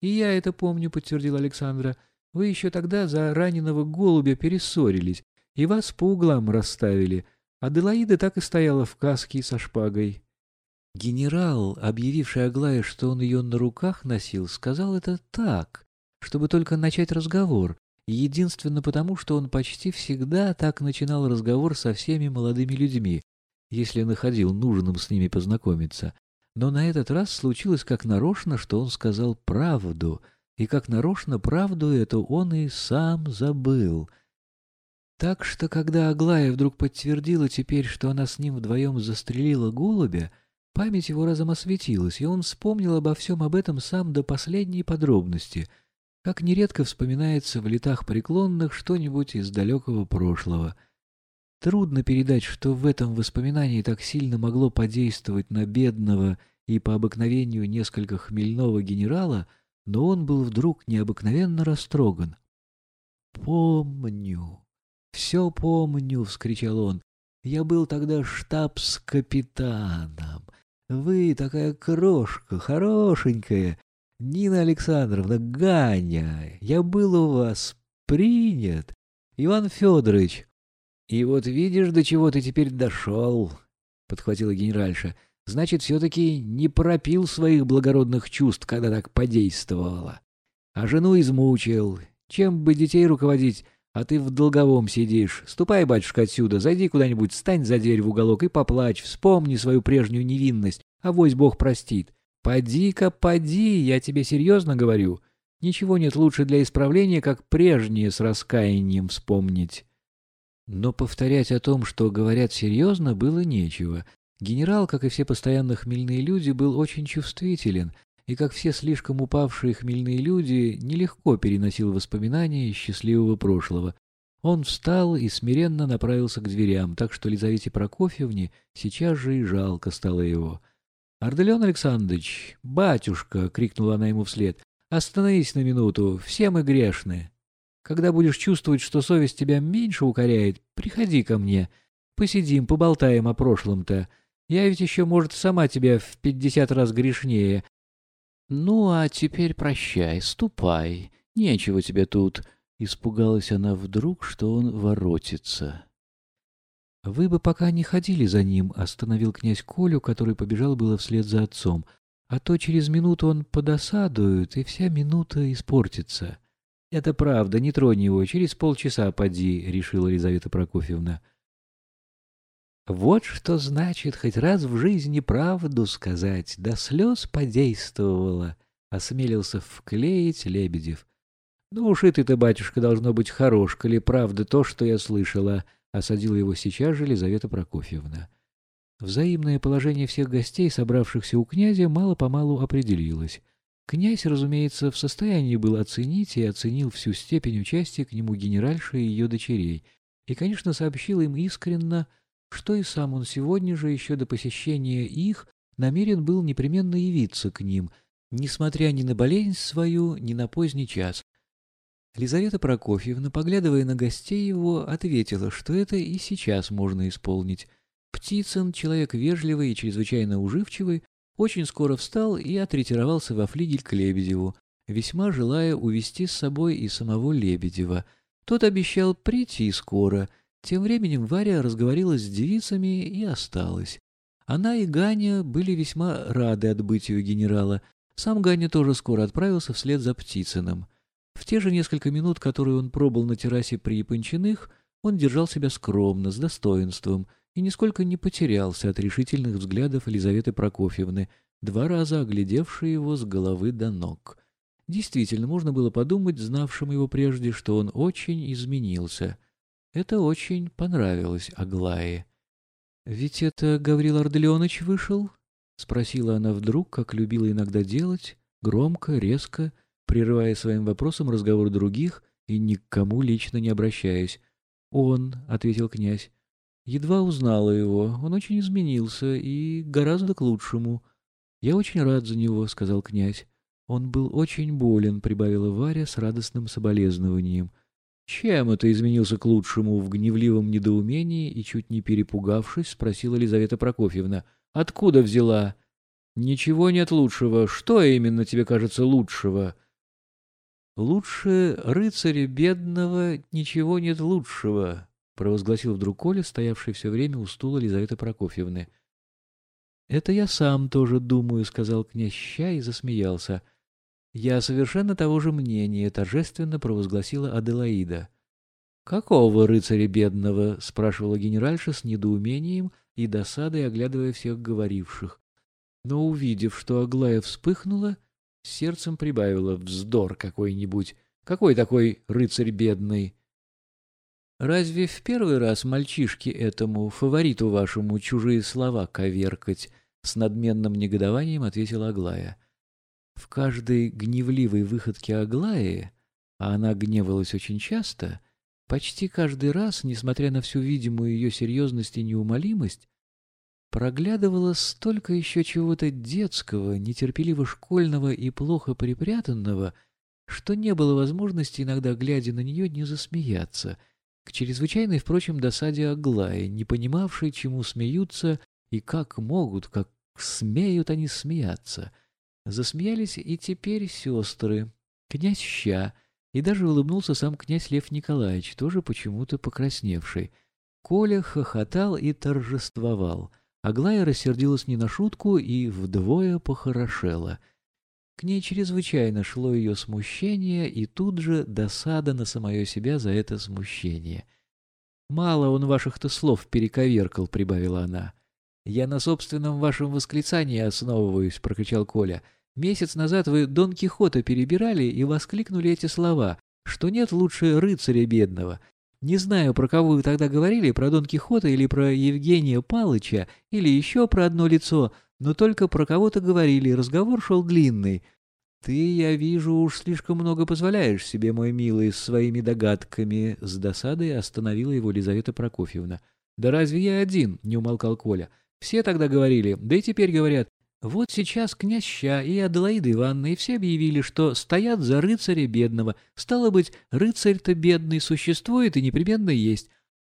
И я это помню, подтвердила Александра. Вы еще тогда за раненого голубя перессорились, и вас по углам расставили. Аделаида так и стояла в каске со шпагой. Генерал, объявивший Аглае, что он ее на руках носил, сказал это так, чтобы только начать разговор, единственно потому, что он почти всегда так начинал разговор со всеми молодыми людьми, если находил нужным с ними познакомиться. Но на этот раз случилось как нарочно, что он сказал правду, и как нарочно правду эту он и сам забыл. Так что, когда Аглая вдруг подтвердила теперь, что она с ним вдвоем застрелила голубя, память его разом осветилась, и он вспомнил обо всем об этом сам до последней подробности, как нередко вспоминается в летах преклонных что-нибудь из далекого прошлого — Трудно передать, что в этом воспоминании так сильно могло подействовать на бедного и по обыкновению несколько хмельного генерала, но он был вдруг необыкновенно растроган. «Помню, все помню!» — вскричал он. «Я был тогда штабс-капитаном. Вы такая крошка, хорошенькая, Нина Александровна, Ганя. Я был у вас принят. Иван Федорович, «И вот видишь, до чего ты теперь дошел», — подхватила генеральша. «Значит, все-таки не пропил своих благородных чувств, когда так подействовала. А жену измучил. Чем бы детей руководить, а ты в долговом сидишь. Ступай, батюшка, отсюда, зайди куда-нибудь, стань за дверь в уголок и поплачь, вспомни свою прежнюю невинность, а вось Бог простит. Поди-ка, поди, я тебе серьезно говорю. Ничего нет лучше для исправления, как прежнее с раскаянием вспомнить». Но повторять о том, что говорят серьезно, было нечего. Генерал, как и все постоянно хмельные люди, был очень чувствителен, и, как все слишком упавшие хмельные люди, нелегко переносил воспоминания из счастливого прошлого. Он встал и смиренно направился к дверям, так что Лизавете Прокофьевне сейчас же и жалко стало его. «Арделеон Александрович, батюшка!» — крикнула она ему вслед. «Остановись на минуту, все мы грешны!» Когда будешь чувствовать, что совесть тебя меньше укоряет, приходи ко мне. Посидим, поболтаем о прошлом-то. Я ведь еще, может, сама тебя в пятьдесят раз грешнее. Ну, а теперь прощай, ступай. Нечего тебе тут. Испугалась она вдруг, что он воротится. «Вы бы пока не ходили за ним», — остановил князь Колю, который побежал было вслед за отцом. «А то через минуту он подосадует, и вся минута испортится». «Это правда, не тронь его, через полчаса поди», — решила Елизавета Прокофьевна. «Вот что значит хоть раз в жизни правду сказать, до слез подействовало», — осмелился вклеить Лебедев. «Ну уж и ты-то, батюшка, должно быть хорош, коли правда то, что я слышала», — осадила его сейчас же Елизавета Прокофьевна. Взаимное положение всех гостей, собравшихся у князя, мало-помалу определилось. Князь, разумеется, в состоянии был оценить и оценил всю степень участия к нему генеральши и ее дочерей, и, конечно, сообщил им искренно, что и сам он сегодня же, еще до посещения их, намерен был непременно явиться к ним, несмотря ни на болезнь свою, ни на поздний час. Лизавета Прокофьевна, поглядывая на гостей его, ответила, что это и сейчас можно исполнить. Птицын, человек вежливый и чрезвычайно уживчивый, очень скоро встал и отретировался во флигель к Лебедеву, весьма желая увести с собой и самого Лебедева. Тот обещал прийти скоро. Тем временем Варя разговорилась с девицами и осталась. Она и Ганя были весьма рады отбытию генерала. Сам Ганя тоже скоро отправился вслед за Птицыным. В те же несколько минут, которые он пробыл на террасе при Япончиных, он держал себя скромно, с достоинством — и нисколько не потерялся от решительных взглядов Елизаветы Прокофьевны, два раза оглядевшей его с головы до ног. Действительно, можно было подумать, знавшим его прежде, что он очень изменился. Это очень понравилось Аглае. «Ведь это Гаврил Арделеоныч вышел?» — спросила она вдруг, как любила иногда делать, громко, резко, прерывая своим вопросом разговор других и ни к кому лично не обращаясь. «Он», — ответил князь, Едва узнала его, он очень изменился и гораздо к лучшему. «Я очень рад за него», — сказал князь. «Он был очень болен», — прибавила Варя с радостным соболезнованием. «Чем это изменился к лучшему?» — в гневливом недоумении и чуть не перепугавшись, спросила Елизавета Прокофьевна. «Откуда взяла?» «Ничего нет лучшего. Что именно тебе кажется лучшего?» Лучше рыцаря бедного ничего нет лучшего, провозгласил вдруг Коля, стоявший все время у стула Лизаветы Прокофьевны. «Это я сам тоже думаю», — сказал князь Ща и засмеялся. «Я совершенно того же мнения», — торжественно провозгласила Аделаида. «Какого рыцаря бедного?» — спрашивала генеральша с недоумением и досадой, оглядывая всех говоривших. Но, увидев, что Аглая вспыхнула, сердцем прибавила вздор какой-нибудь. «Какой такой рыцарь бедный?» «Разве в первый раз мальчишке этому, фавориту вашему, чужие слова коверкать?» С надменным негодованием ответила Аглая. В каждой гневливой выходке Аглаи, а она гневалась очень часто, почти каждый раз, несмотря на всю видимую ее серьезность и неумолимость, проглядывало столько еще чего-то детского, нетерпеливо-школьного и плохо припрятанного, что не было возможности иногда, глядя на нее, не засмеяться, к чрезвычайной, впрочем, досаде Аглаи, не понимавшей, чему смеются и как могут, как смеют они смеяться. Засмеялись и теперь сестры, князь Ща, и даже улыбнулся сам князь Лев Николаевич, тоже почему-то покрасневший. Коля хохотал и торжествовал. Аглая рассердилась не на шутку и вдвое похорошела. К ней чрезвычайно шло ее смущение и тут же досада на самое себя за это смущение. «Мало он ваших-то слов перековеркал», — прибавила она. «Я на собственном вашем восклицании основываюсь», — прокричал Коля. «Месяц назад вы Дон Кихота перебирали и воскликнули эти слова, что нет лучше рыцаря бедного. Не знаю, про кого вы тогда говорили, про Дон Кихота или про Евгения Палыча, или еще про одно лицо, но только про кого-то говорили, разговор шел длинный. Ты, я вижу, уж слишком много позволяешь себе, мой милый, с своими догадками. С досадой остановила его Лизавета Прокофьевна. Да разве я один? Не умолкал Коля. Все тогда говорили, да и теперь говорят, вот сейчас князь Ща и Аделаида Ивановна и все объявили, что стоят за рыцаря бедного. Стало быть, рыцарь-то бедный существует и непременно есть.